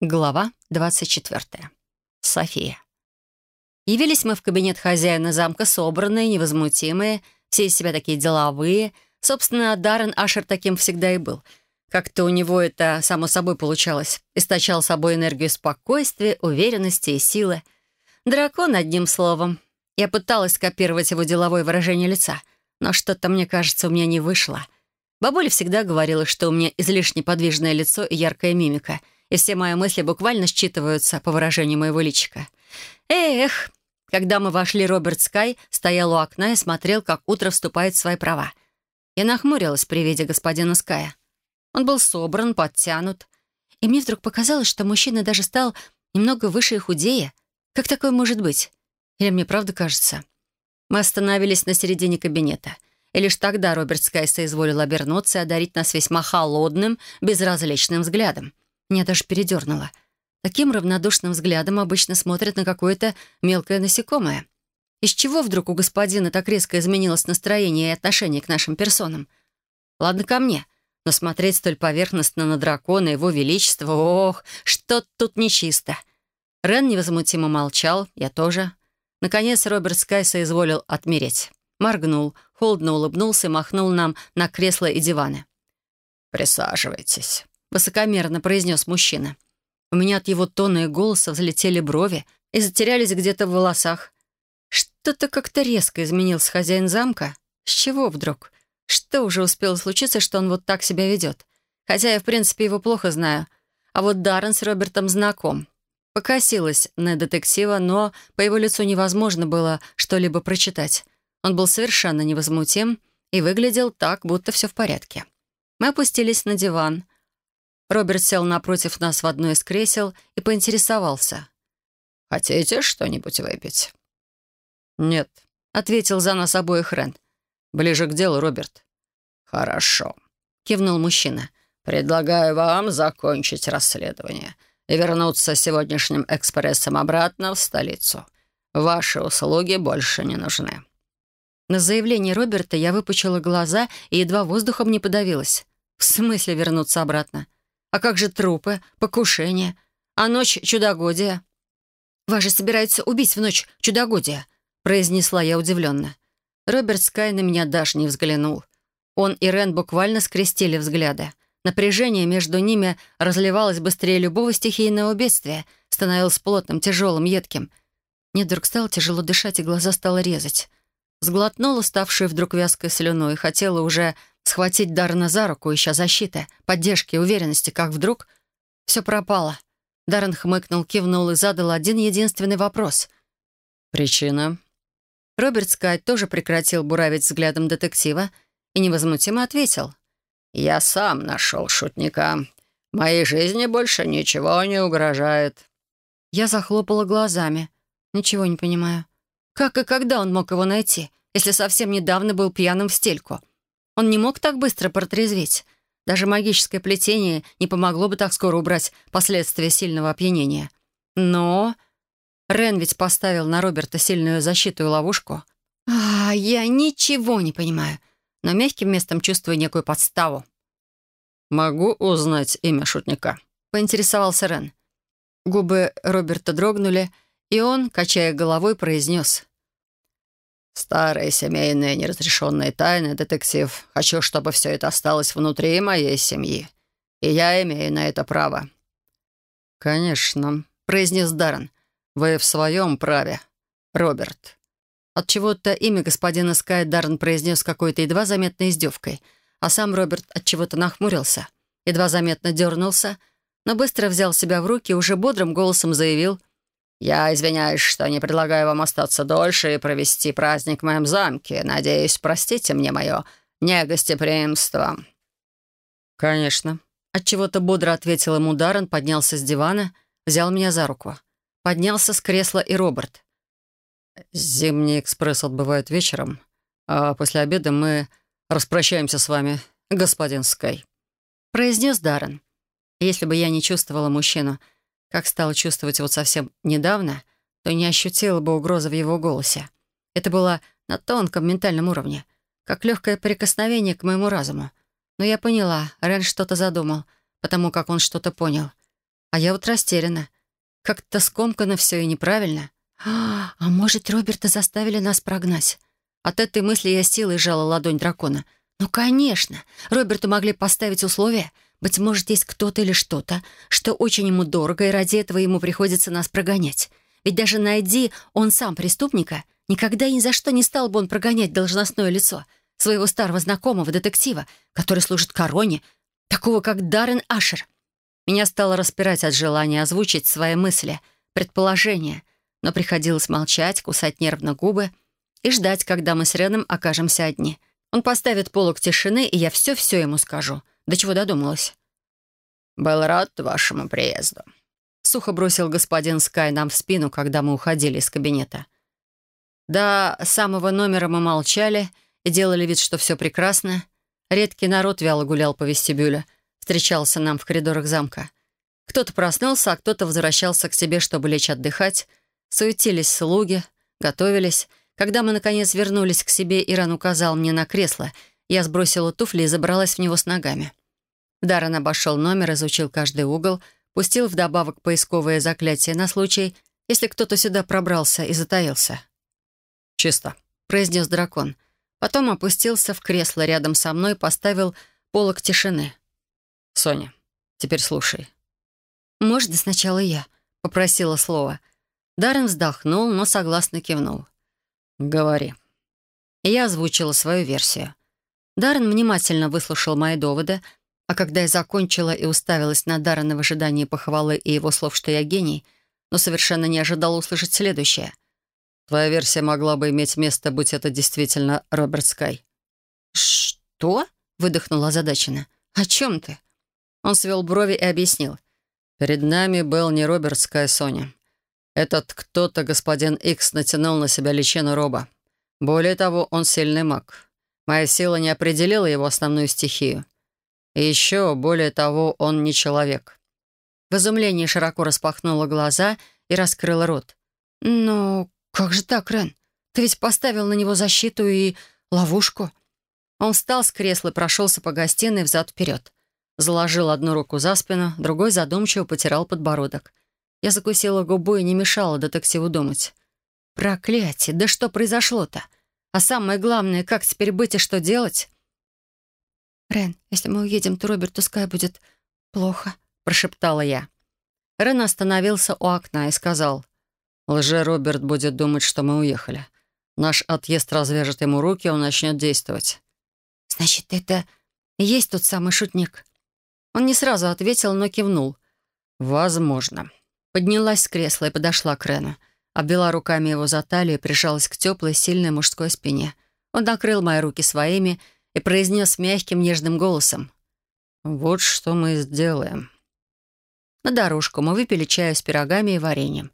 Глава 24. София. Явились мы в кабинет хозяина замка собранные, невозмутимые, все из себя такие деловые. Собственно, Даррен Ашер таким всегда и был. Как-то у него это само собой получалось. Источал собой энергию спокойствия, уверенности и силы. Дракон, одним словом. Я пыталась скопировать его деловое выражение лица, но что-то, мне кажется, у меня не вышло. Бабуля всегда говорила, что у меня излишне подвижное лицо и яркая мимика — и все мои мысли буквально считываются по выражению моего личика. Эх, когда мы вошли, Роберт Скай стоял у окна и смотрел, как утро вступает в свои права. Я нахмурилась при виде господина Ская. Он был собран, подтянут. И мне вдруг показалось, что мужчина даже стал немного выше и худее. Как такое может быть? Или мне правда кажется? Мы остановились на середине кабинета. И лишь тогда Роберт Скай соизволил обернуться и одарить нас весьма холодным, безразличным взглядом. Меня даже передернуло. Таким равнодушным взглядом обычно смотрят на какое-то мелкое насекомое. Из чего вдруг у господина так резко изменилось настроение и отношение к нашим персонам? Ладно, ко мне, но смотреть столь поверхностно на дракона его величество, ох, что тут нечисто. Рен невозмутимо молчал, я тоже. Наконец Роберт Скай соизволил отмереть. Моргнул, холодно улыбнулся и махнул нам на кресла и диваны. «Присаживайтесь». — высокомерно произнес мужчина. У меня от его тона и голоса взлетели брови и затерялись где-то в волосах. Что-то как-то резко изменился хозяин замка. С чего вдруг? Что уже успело случиться, что он вот так себя ведет? Хотя я, в принципе, его плохо знаю. А вот Даррен с Робертом знаком. Покосилась на детектива, но по его лицу невозможно было что-либо прочитать. Он был совершенно невозмутим и выглядел так, будто все в порядке. Мы опустились на диван — Роберт сел напротив нас в одно из кресел и поинтересовался. «Хотите что-нибудь выпить?» «Нет», — ответил за нас обоих Рен. «Ближе к делу, Роберт». «Хорошо», — кивнул мужчина. «Предлагаю вам закончить расследование и вернуться сегодняшним экспрессом обратно в столицу. Ваши услуги больше не нужны». На заявление Роберта я выпучила глаза и едва воздухом не подавилась. «В смысле вернуться обратно?» А как же трупы, покушения? А ночь чудогодия?» «Вас же собираются убить в ночь чудогодия», — произнесла я удивленно. Роберт Скай на меня даже не взглянул. Он и Рен буквально скрестили взгляды. Напряжение между ними разливалось быстрее любого стихийного бедствия, становилось плотным, тяжелым, едким. Мне стало тяжело дышать, и глаза стало резать. Сглотнула ставшую вдруг вязкой слюной и хотела уже схватить Даррена за руку, ища защиты, поддержки, уверенности, как вдруг все пропало. Даррен хмыкнул, кивнул и задал один единственный вопрос. «Причина?» Роберт Скай тоже прекратил буравить взглядом детектива и невозмутимо ответил. «Я сам нашел шутника. Моей жизни больше ничего не угрожает». Я захлопала глазами. Ничего не понимаю. Как и когда он мог его найти, если совсем недавно был пьяным в стельку? Он не мог так быстро протрезветь. Даже магическое плетение не помогло бы так скоро убрать последствия сильного опьянения. Но Рен ведь поставил на Роберта сильную защиту и ловушку. А, я ничего не понимаю, но мягким местом чувствую некую подставу. «Могу узнать имя шутника?» — поинтересовался Рен. Губы Роберта дрогнули, и он, качая головой, произнес. Старые семейные неразрешенные тайны, детектив. Хочу, чтобы все это осталось внутри моей семьи. И я имею на это право». «Конечно», — произнес Даррен. «Вы в своем праве, Роберт». От чего то имя господина Скай Даррен произнес какой-то едва заметной издевкой, а сам Роберт от чего-то нахмурился, едва заметно дернулся, но быстро взял себя в руки и уже бодрым голосом заявил — «Я извиняюсь, что не предлагаю вам остаться дольше и провести праздник в моем замке. Надеюсь, простите мне мое негостеприимство». «Конечно». Отчего-то бодро ответил ему Даррен, поднялся с дивана, взял меня за руку. Поднялся с кресла и Роберт. «Зимний экспресс отбывает вечером, а после обеда мы распрощаемся с вами, господин Скай», — произнес Даррен. Если бы я не чувствовала мужчину, — как стала чувствовать вот совсем недавно, то не ощутила бы угрозы в его голосе. Это было на тонком ментальном уровне, как легкое прикосновение к моему разуму. Но я поняла, Рен что-то задумал, потому как он что-то понял. А я вот растеряна. Как-то скомкано все и неправильно. А, а может, Роберта заставили нас прогнать? От этой мысли я силой сжала ладонь дракона. Ну, конечно, Роберту могли поставить условия. Быть может, есть кто-то или что-то, что очень ему дорого, и ради этого ему приходится нас прогонять. Ведь даже найди он сам преступника, никогда и ни за что не стал бы он прогонять должностное лицо своего старого знакомого, детектива, который служит короне, такого как Даррен Ашер. Меня стало распирать от желания озвучить свои мысли, предположения, но приходилось молчать, кусать нервно губы и ждать, когда мы с Реном окажемся одни. Он поставит полок тишины, и я все-все ему скажу. До чего додумалась. «Был рад вашему приезду», — сухо бросил господин Скай нам в спину, когда мы уходили из кабинета. До самого номера мы молчали и делали вид, что все прекрасно. Редкий народ вяло гулял по вестибюлю, встречался нам в коридорах замка. Кто-то проснулся, а кто-то возвращался к себе, чтобы лечь отдыхать. Суетились слуги, готовились. Когда мы, наконец, вернулись к себе, Иран указал мне на кресло. Я сбросила туфли и забралась в него с ногами. Даррен обошел номер, изучил каждый угол, пустил вдобавок поисковое заклятие на случай, если кто-то сюда пробрался и затаился. «Чисто», — произнес дракон. Потом опустился в кресло рядом со мной и поставил полок тишины. «Соня, теперь слушай». «Можно сначала я?» — попросила слово. Даррен вздохнул, но согласно кивнул. «Говори». я озвучила свою версию. Даррен внимательно выслушал мои доводы, а когда я закончила и уставилась на Даррена в ожидании похвалы и его слов, что я гений, но совершенно не ожидала услышать следующее. «Твоя версия могла бы иметь место, будь это действительно Роберт Скай». «Что?» — выдохнула озадаченно. «О чем ты?» Он свел брови и объяснил. «Перед нами был не Роберт Скай, Соня. Этот кто-то, господин Икс, натянул на себя личину Роба. Более того, он сильный маг. Моя сила не определила его основную стихию. Еще, более того, он не человек. В изумлении широко распахнула глаза и раскрыла рот. «Ну, как же так, Рен? Ты ведь поставил на него защиту и ловушку». Он встал с кресла и прошелся по гостиной взад-вперед. Заложил одну руку за спину, другой задумчиво потирал подбородок. Я закусила губу и не мешала детективу думать. «Проклятие! Да что произошло-то? А самое главное, как теперь быть и что делать?» «Рен, если мы уедем, то Роберту Скай будет плохо», — прошептала я. Рен остановился у окна и сказал, «Лже-Роберт будет думать, что мы уехали. Наш отъезд развяжет ему руки, он начнет действовать». «Значит, это есть тот самый шутник?» Он не сразу ответил, но кивнул. «Возможно». Поднялась с кресла и подошла к Рену. Обвела руками его за талию и прижалась к теплой, сильной мужской спине. Он накрыл мои руки своими и произнес мягким, нежным голосом. «Вот что мы сделаем». На дорожку мы выпили чаю с пирогами и вареньем.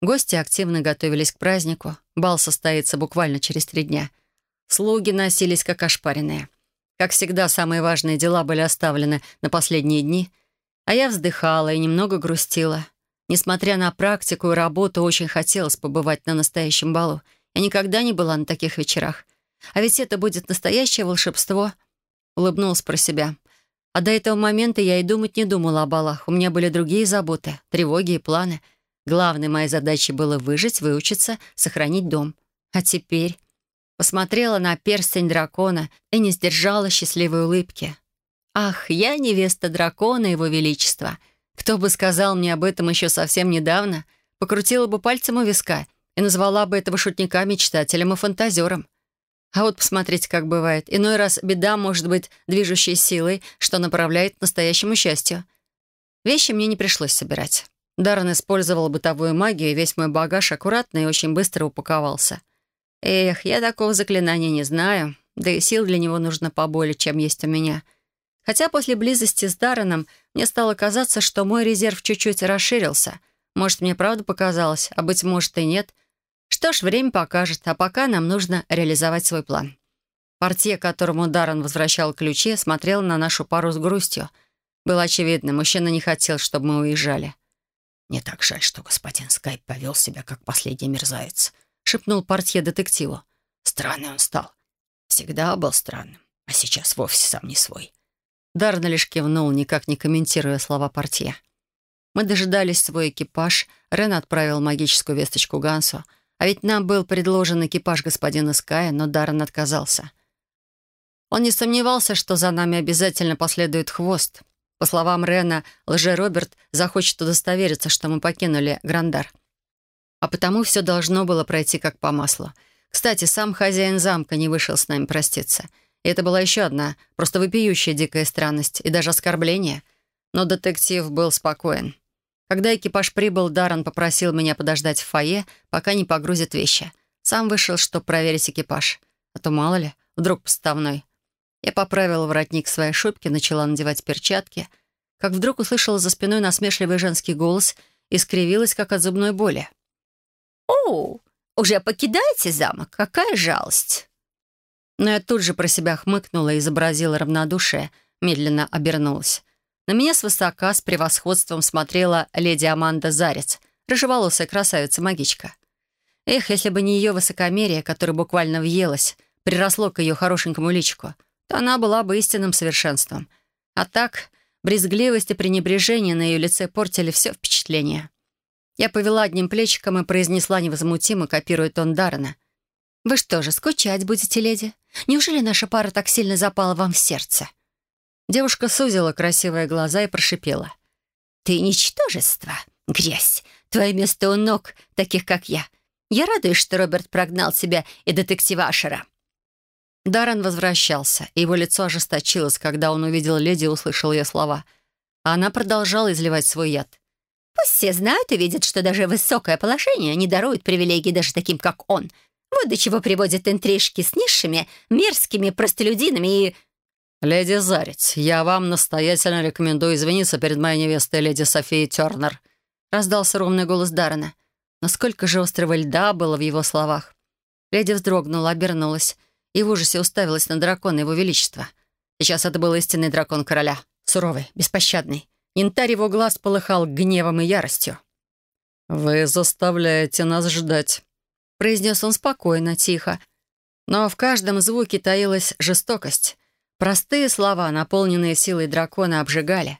Гости активно готовились к празднику. Бал состоится буквально через три дня. Слуги носились как ошпаренные. Как всегда, самые важные дела были оставлены на последние дни, а я вздыхала и немного грустила. Несмотря на практику и работу, очень хотелось побывать на настоящем балу. Я никогда не была на таких вечерах. А ведь это будет настоящее волшебство. Улыбнулась про себя. А до этого момента я и думать не думала о балах. У меня были другие заботы, тревоги и планы. Главной моей задачей было выжить, выучиться, сохранить дом. А теперь посмотрела на перстень дракона и не сдержала счастливой улыбки. «Ах, я невеста дракона, его величества! Кто бы сказал мне об этом еще совсем недавно, покрутила бы пальцем у виска и назвала бы этого шутника мечтателем и фантазером. А вот посмотрите, как бывает. Иной раз беда может быть движущей силой, что направляет к настоящему счастью. Вещи мне не пришлось собирать. Даррен использовал бытовую магию, и весь мой багаж аккуратно и очень быстро упаковался — Эх, я такого заклинания не знаю, да и сил для него нужно поболее, чем есть у меня. Хотя после близости с Дарреном мне стало казаться, что мой резерв чуть-чуть расширился. Может, мне правда показалось, а быть может и нет. Что ж, время покажет, а пока нам нужно реализовать свой план. Портье, которому Даррен возвращал ключи, смотрел на нашу пару с грустью. Было очевидно, мужчина не хотел, чтобы мы уезжали. «Мне так жаль, что господин Скайп повел себя как последний мерзавец», — шепнул портье детективу. «Странный он стал. Всегда был странным, а сейчас вовсе сам не свой». Дарна лишь кивнул, никак не комментируя слова портье. Мы дожидались свой экипаж. Рен отправил магическую весточку Гансу. А ведь нам был предложен экипаж господина Ская, но Даррен отказался. Он не сомневался, что за нами обязательно последует хвост. По словам Рена, лже-Роберт захочет удостовериться, что мы покинули Грандар. А потому все должно было пройти как по маслу. Кстати, сам хозяин замка не вышел с нами проститься. И это была еще одна, просто вопиющая дикая странность и даже оскорбление. Но детектив был спокоен. Когда экипаж прибыл, Даррен попросил меня подождать в фойе, пока не погрузит вещи. Сам вышел, чтобы проверить экипаж. А то мало ли, вдруг поставной. Я поправила воротник своей шубки, начала надевать перчатки, как вдруг услышала за спиной насмешливый женский голос и скривилась, как от зубной боли. «О, уже покидаете замок? Какая жалость!» Но я тут же про себя хмыкнула и изобразила равнодушие, медленно обернулась. На меня свысока с превосходством смотрела леди Аманда Зарец, рыжеволосая красавица-магичка. Эх, если бы не ее высокомерие, которое буквально въелось, приросло к ее хорошенькому личику, то она была бы истинным совершенством. А так, брезгливость и пренебрежение на ее лице портили все впечатление. Я повела одним плечиком и произнесла невозмутимо, копируя тон Даррена. «Вы что же, скучать будете, леди? Неужели наша пара так сильно запала вам в сердце?» Девушка сузила красивые глаза и прошипела. «Ты ничтожество, грязь. Твое место у ног, таких как я. Я радуюсь, что Роберт прогнал себя и детектива Ашера». Даррен возвращался, и его лицо ожесточилось, когда он увидел леди и услышал ее слова. А она продолжала изливать свой яд. «Пусть все знают и видят, что даже высокое положение не дарует привилегий даже таким, как он. Вот до чего приводят интрижки с низшими, мерзкими простолюдинами и «Леди Зарец, я вам настоятельно рекомендую извиниться перед моей невестой, леди Софией Тернер», раздался ровный голос Даррена. Насколько же острого льда было в его словах. Леди вздрогнула, обернулась и в ужасе уставилась на дракона его величества. Сейчас это был истинный дракон короля. Суровый, беспощадный. Янтарь его глаз полыхал гневом и яростью. «Вы заставляете нас ждать», — произнес он спокойно, тихо. Но в каждом звуке таилась жестокость. Простые слова, наполненные силой дракона, обжигали.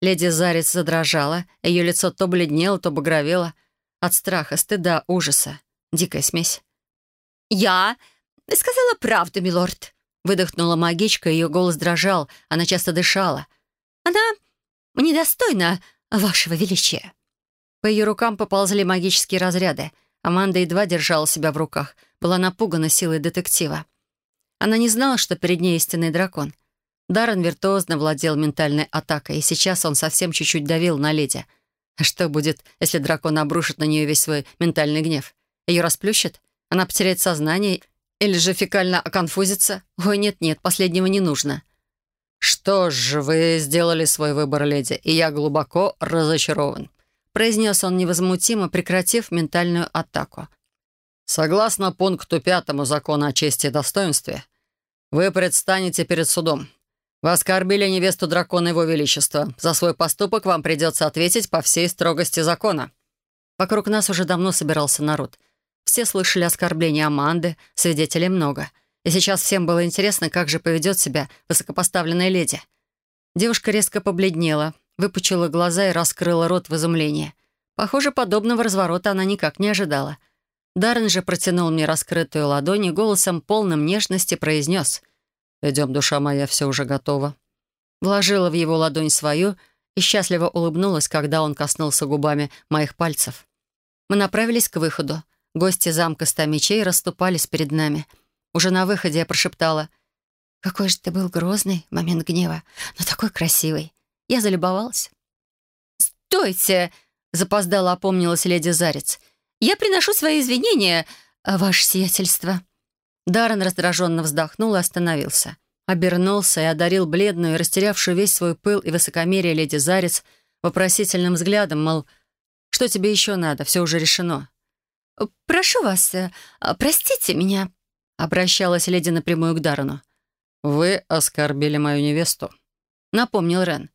Леди Зарец задрожала, ее лицо то бледнело, то багровело. От страха, стыда, ужаса. Дикая смесь. «Я сказала правду, милорд», — выдохнула магичка, ее голос дрожал, она часто дышала. «Она недостойна вашего величия». По ее рукам поползли магические разряды. Аманда едва держала себя в руках, была напугана силой детектива. Она не знала, что перед ней истинный дракон. Даррен виртуозно владел ментальной атакой, и сейчас он совсем чуть-чуть давил на леди. А что будет, если дракон обрушит на нее весь свой ментальный гнев? Ее расплющит? Она потеряет сознание? Или же фекально оконфузится? Ой, нет-нет, последнего не нужно. «Что ж, вы сделали свой выбор, леди, и я глубоко разочарован», произнес он невозмутимо, прекратив ментальную атаку. «Согласно пункту пятому закона о чести и достоинстве, вы предстанете перед судом. Вы оскорбили невесту дракона Его Величества. За свой поступок вам придется ответить по всей строгости закона». Вокруг нас уже давно собирался народ. Все слышали оскорбления Аманды, свидетелей много. И сейчас всем было интересно, как же поведет себя высокопоставленная леди. Девушка резко побледнела, выпучила глаза и раскрыла рот в изумлении. Похоже, подобного разворота она никак не ожидала — Даррен же протянул мне раскрытую ладонь и голосом полным нежности произнес «Идем, душа моя, все уже готово». Вложила в его ладонь свою и счастливо улыбнулась, когда он коснулся губами моих пальцев. Мы направились к выходу. Гости замка ста мечей расступались перед нами. Уже на выходе я прошептала «Какой же ты был грозный в момент гнева, но такой красивый». Я залюбовалась. «Стойте!» — запоздала опомнилась леди Зарец — «Я приношу свои извинения, ваше сиятельство». Даррен раздраженно вздохнул и остановился. Обернулся и одарил бледную, растерявшую весь свой пыл и высокомерие леди Зарец вопросительным взглядом, мол, «Что тебе еще надо? Все уже решено». «Прошу вас, э, простите меня», — обращалась леди напрямую к Даррену. «Вы оскорбили мою невесту», — напомнил Рен.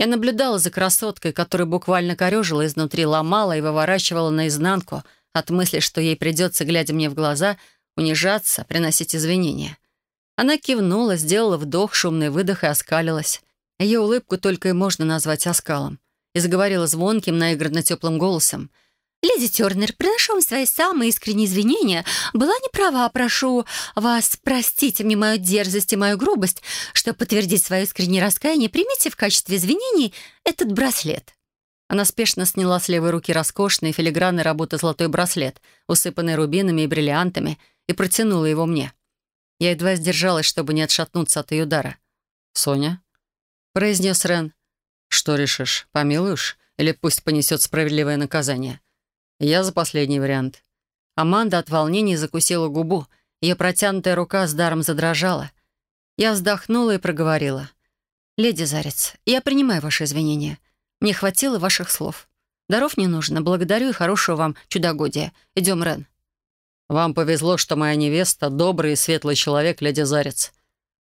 Я наблюдала за красоткой, которая буквально корежила изнутри, ломала и выворачивала наизнанку от мысли, что ей придется, глядя мне в глаза, унижаться, приносить извинения. Она кивнула, сделала вдох, шумный выдох и оскалилась. Ее улыбку только и можно назвать оскалом. и заговорила звонким, наигранно теплым голосом. «Леди Тернер, приношу вам свои самые искренние извинения. Была не права, прошу вас, простите мне мою дерзость и мою грубость. Чтобы подтвердить свое искреннее раскаяние, примите в качестве извинений этот браслет». Она спешно сняла с левой руки роскошный филигранной работы золотой браслет, усыпанный рубинами и бриллиантами, и протянула его мне. Я едва сдержалась, чтобы не отшатнуться от ее дара. «Соня?» — произнес Рен. «Что решишь, помилуешь или пусть понесет справедливое наказание?» Я за последний вариант. Аманда от волнения закусила губу. Ее протянутая рука с даром задрожала. Я вздохнула и проговорила. «Леди Зарец, я принимаю ваши извинения. Мне хватило ваших слов. Даров не нужно. Благодарю и хорошего вам чудогодия. Идем, Рен». «Вам повезло, что моя невеста — добрый и светлый человек, леди Зарец.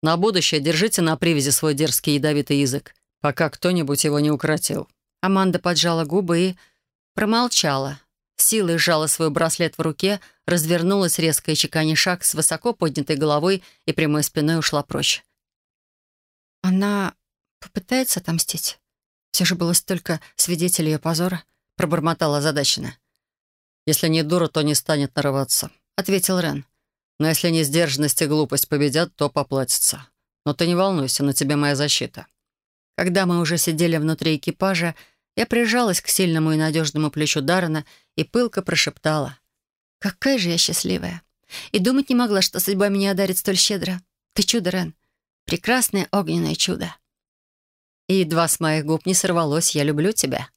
На будущее держите на привязи свой дерзкий ядовитый язык, пока кто-нибудь его не укротил». Аманда поджала губы и промолчала силой сжала свой браслет в руке, развернулась резко и чеканя шаг с высоко поднятой головой и прямой спиной ушла прочь. «Она попытается отомстить? Все же было столько свидетелей ее позора», — пробормотала озадаченно. «Если не дура, то не станет нарываться», — ответил Рен. «Но если не сдержанность и глупость победят, то поплатится. Но ты не волнуйся, на тебе моя защита». Когда мы уже сидели внутри экипажа, я прижалась к сильному и надежному плечу Даррена и пылко прошептала. «Какая же я счастливая! И думать не могла, что судьба меня одарит столь щедро. Ты чудо, Рен. Прекрасное огненное чудо!» И едва с моих губ не сорвалось «Я люблю тебя».